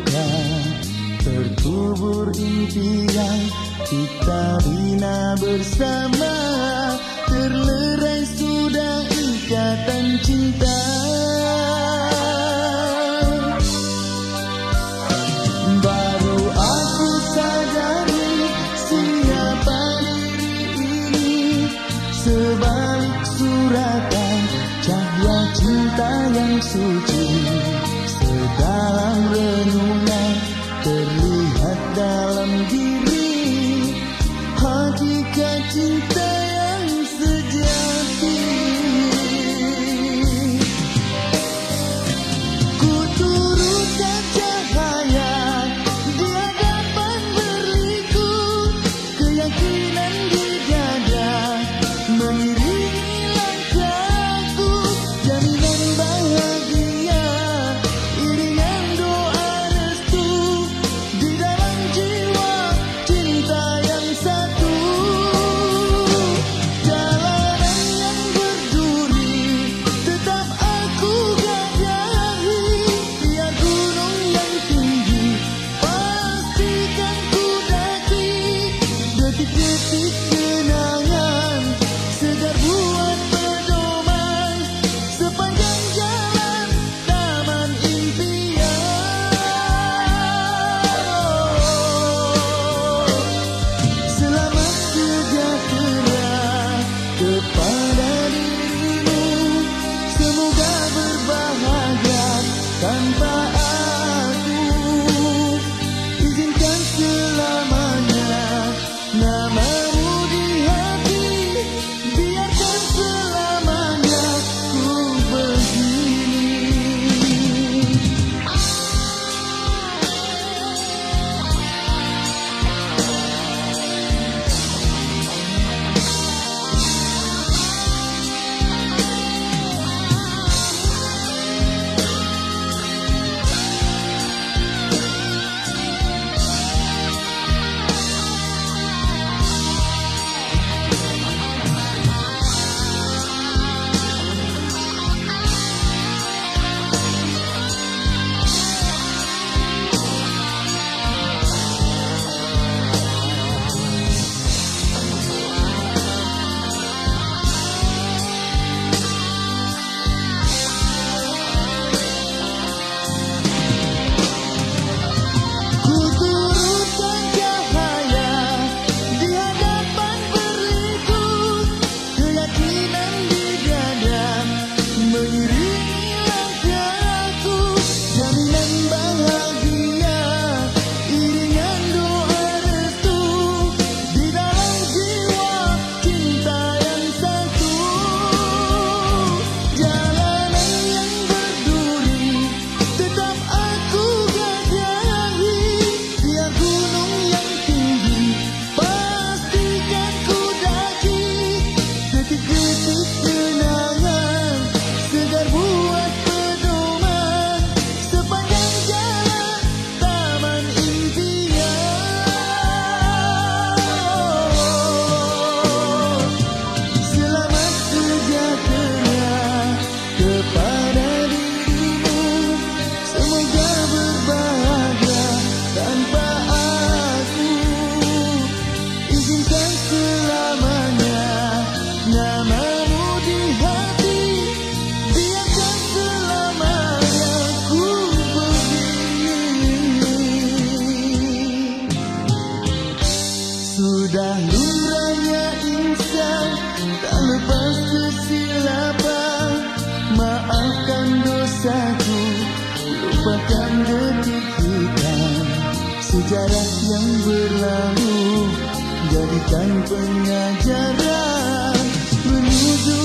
terbuka Terkubur impian Kita bina bersama. Terlerai sudah ikatan cinta. Baru aku sadari Siapa diri ini. Sebalik suratan Cahaya cinta yang suci Segala jarak yang berlalu jadikan pengajaran menuju